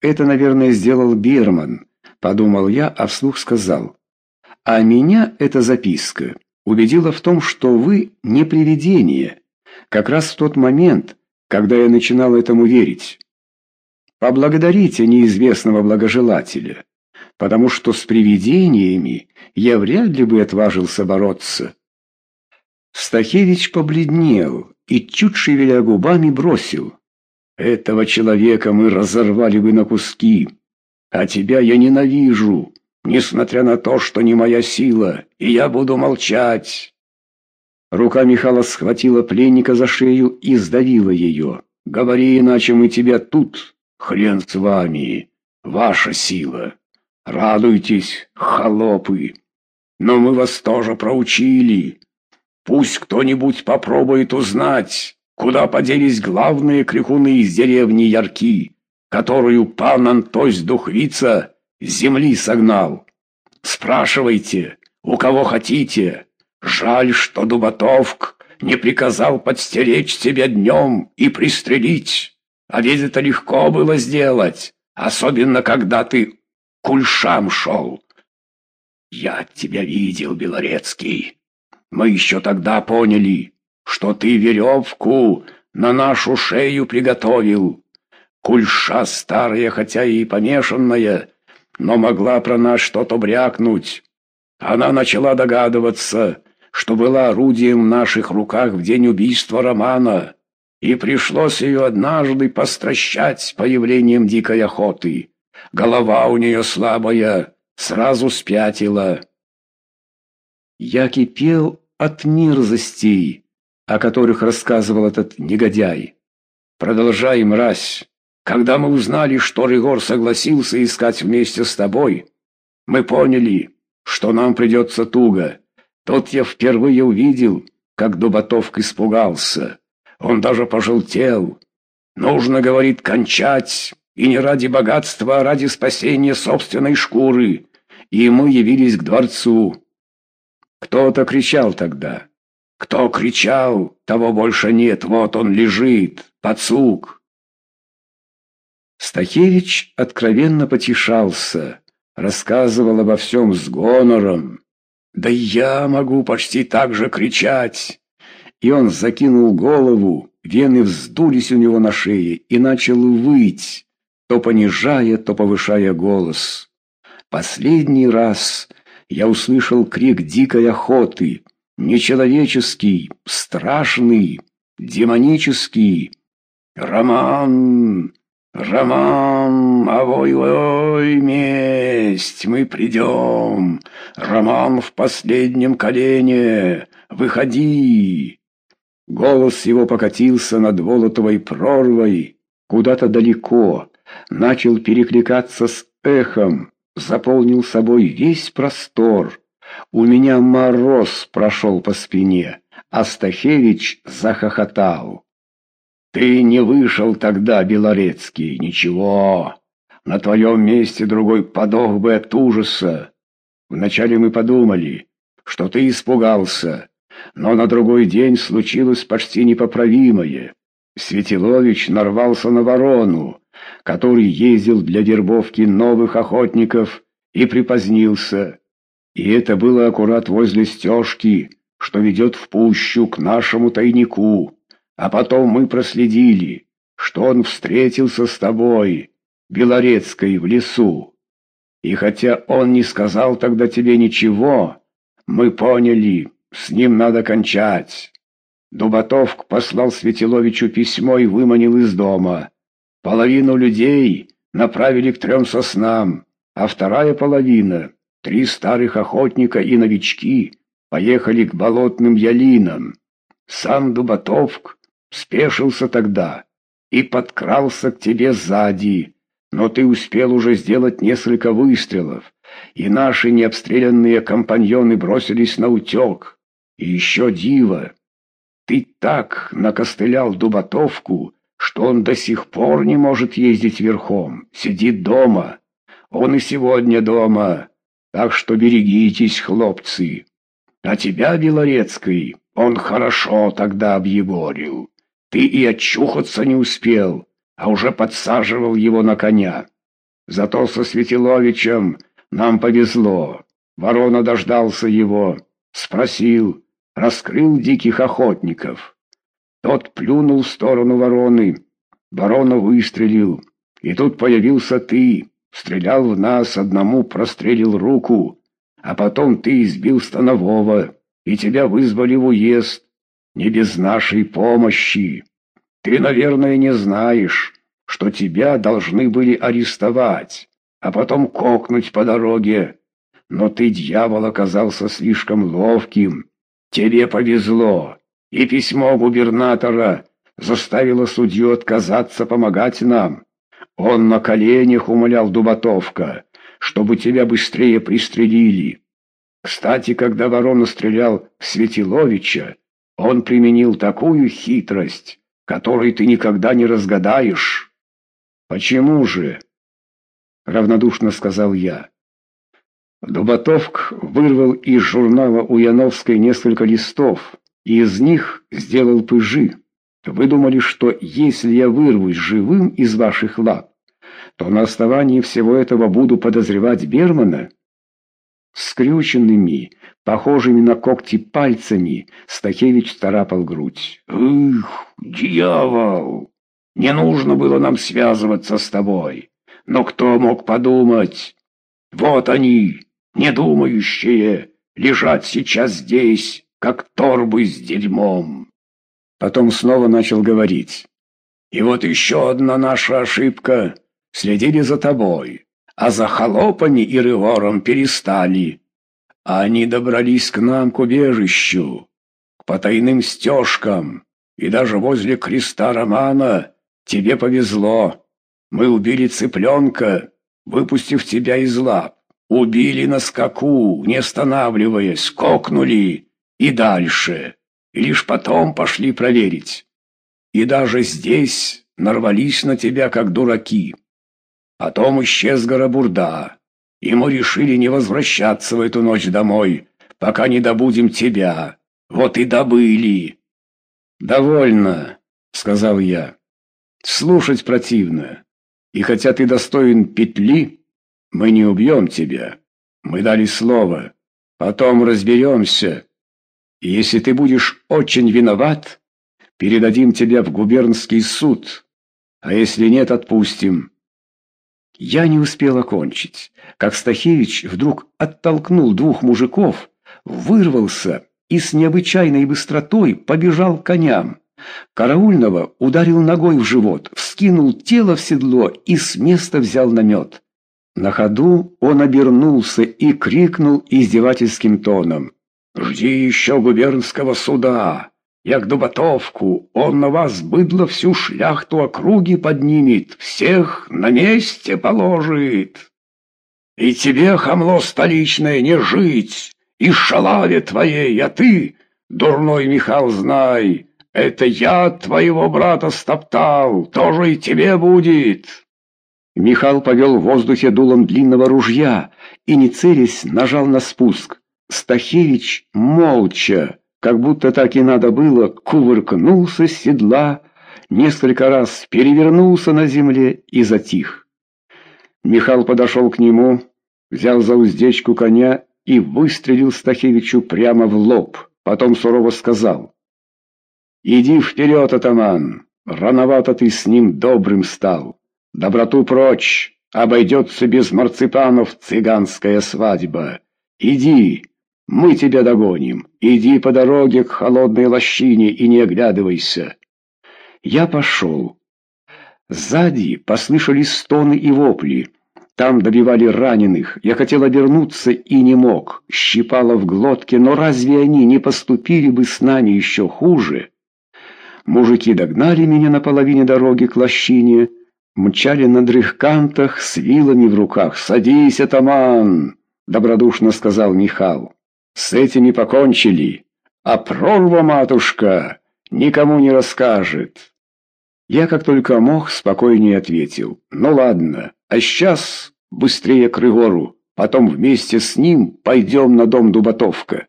это, наверное, сделал Бирман, подумал я, а вслух сказал. А меня эта записка убедила в том, что вы не привидение, как раз в тот момент, когда я начинал этому верить. Поблагодарите неизвестного благожелателя, потому что с привидениями я вряд ли бы отважился бороться. Стахевич побледнел и, чуть шевеля губами, бросил. «Этого человека мы разорвали бы на куски, а тебя я ненавижу, несмотря на то, что не моя сила, и я буду молчать». Рука Михала схватила пленника за шею и сдавила ее. «Говори, иначе мы тебя тут. Хрен с вами. Ваша сила. Радуйтесь, холопы. Но мы вас тоже проучили. Пусть кто-нибудь попробует узнать, куда поделись главные крикуны из деревни Ярки, которую пан Антось Духвица земли согнал. Спрашивайте, у кого хотите». Жаль, что Дубатовк не приказал подстеречь тебя днем и пристрелить. А ведь это легко было сделать, особенно когда ты к ульшам шел. Я тебя видел, Белорецкий. Мы еще тогда поняли, что ты веревку на нашу шею приготовил. Кульша старая, хотя и помешанная, но могла про нас что-то брякнуть. Она начала догадываться, что была орудием в наших руках в день убийства Романа, и пришлось ее однажды постращать появлением дикой охоты. Голова у нее слабая, сразу спятила. Я кипел от мерзостей, о которых рассказывал этот негодяй. Продолжай, мразь. Когда мы узнали, что Ригор согласился искать вместе с тобой, мы поняли, что нам придется туго. Тут я впервые увидел, как Дубатовк испугался. Он даже пожелтел. Нужно, говорит, кончать, и не ради богатства, а ради спасения собственной шкуры. И мы явились к дворцу. Кто-то кричал тогда. Кто кричал, того больше нет, вот он лежит, пацук. Стахевич откровенно потешался, рассказывал обо всем с гонором. Да я могу почти так же кричать. И он закинул голову, вены вздулись у него на шее и начал выть, то понижая, то повышая голос. Последний раз я услышал крик дикой охоты, нечеловеческий, страшный, демонический. «Роман! Роман! Авой-ой, месть! Мы придем! Роман в последнем колене! Выходи!» Голос его покатился над Волотовой прорвой куда-то далеко, начал перекликаться с эхом, заполнил собой весь простор. У меня мороз прошел по спине, а Стахевич захохотал. Ты не вышел тогда, Белорецкий, ничего. На твоем месте другой подох бы от ужаса. Вначале мы подумали, что ты испугался, но на другой день случилось почти непоправимое. Светилович нарвался на ворону, который ездил для вербовки новых охотников и припозднился. И это было аккурат возле стежки, что ведет в пущу к нашему тайнику. А потом мы проследили, что он встретился с тобой, Белорецкой, в лесу. И хотя он не сказал тогда тебе ничего, мы поняли, с ним надо кончать. Дубатовк послал Светиловичу письмо и выманил из дома. Половину людей направили к трем соснам, а вторая половина, три старых охотника и новички, поехали к болотным ялинам. Сам Дубатовк спешился тогда и подкрался к тебе сзади, но ты успел уже сделать несколько выстрелов, и наши необстрелянные компаньоны бросились на утек. И еще диво, ты так накостылял Дубатовку, что он до сих пор не может ездить верхом, сидит дома. Он и сегодня дома, так что берегитесь, хлопцы. А тебя, Белорецкий, он хорошо тогда объегорил. Ты и очухаться не успел, а уже подсаживал его на коня. Зато со Светиловичем нам повезло. Ворона дождался его, спросил, раскрыл диких охотников. Тот плюнул в сторону вороны. Ворона выстрелил. И тут появился ты, стрелял в нас, одному прострелил руку, а потом ты избил станового, и тебя вызвали в уезд, не без нашей помощи. Ты, наверное, не знаешь, что тебя должны были арестовать, а потом кокнуть по дороге. Но ты, дьявол, оказался слишком ловким. Тебе повезло, и письмо губернатора заставило судью отказаться помогать нам. Он на коленях умолял Дубатовка, чтобы тебя быстрее пристрелили. Кстати, когда ворона стрелял в Светиловича, он применил такую хитрость, которой ты никогда не разгадаешь. Почему же? равнодушно сказал я. Дубатовк вырвал из журнала у Яновской несколько листов и из них сделал пыжи. Вы думали, что если я вырвусь живым из ваших лап, то на основании всего этого буду подозревать Бермана? Скрюченными, похожими на когти пальцами, Стахевич царапал грудь. «Эх, дьявол! Не нужно было нам связываться с тобой. Но кто мог подумать? Вот они, недумающие, лежат сейчас здесь, как торбы с дерьмом». Потом снова начал говорить. «И вот еще одна наша ошибка. Следили за тобой, а за холопами и рывором перестали. Они добрались к нам к убежищу, к потайным стежкам, и даже возле креста Романа тебе повезло. Мы убили цыпленка, выпустив тебя из лап. Убили на скаку, не останавливаясь, кокнули и дальше и лишь потом пошли проверить. И даже здесь нарвались на тебя, как дураки. Потом исчез Горобурда, и мы решили не возвращаться в эту ночь домой, пока не добудем тебя. Вот и добыли. «Довольно», — сказал я. «Слушать противно. И хотя ты достоин петли, мы не убьем тебя. Мы дали слово. Потом разберемся» если ты будешь очень виноват, передадим тебя в губернский суд, а если нет, отпустим. Я не успел окончить, как Стахевич вдруг оттолкнул двух мужиков, вырвался и с необычайной быстротой побежал к коням. Караульного ударил ногой в живот, вскинул тело в седло и с места взял намет. На ходу он обернулся и крикнул издевательским тоном. Жди еще губернского суда. Як Дубатовку, он на вас, быдло, всю шляхту округи поднимет, всех на месте положит. И тебе, хамло столичное, не жить, и шалаве твоей, а ты, дурной Михал, знай, это я твоего брата стоптал, тоже и тебе будет. Михал повел в воздухе дулом длинного ружья и, не целясь, нажал на спуск. Стахевич молча, как будто так и надо было, кувыркнулся с седла, несколько раз перевернулся на земле и затих. Михаил подошел к нему, взял за уздечку коня и выстрелил Стахевичу прямо в лоб, потом сурово сказал. «Иди вперед, атаман, рановато ты с ним добрым стал. Доброту прочь, обойдется без марципанов цыганская свадьба. Иди, мы тебя догоним. Иди по дороге к холодной лощине и не оглядывайся. Я пошел. Сзади послышались стоны и вопли. Там добивали раненых. Я хотел обернуться и не мог. Щипало в глотке, но разве они не поступили бы с нами еще хуже? Мужики догнали меня на половине дороги к лощине, мчали на дрыхкантах с вилами в руках. «Садись, атаман!» — добродушно сказал Михал. С этими покончили, а прорва матушка никому не расскажет. Я как только мог, спокойнее ответил. Ну ладно, а сейчас быстрее к Рыгору, потом вместе с ним пойдем на дом Дубатовка.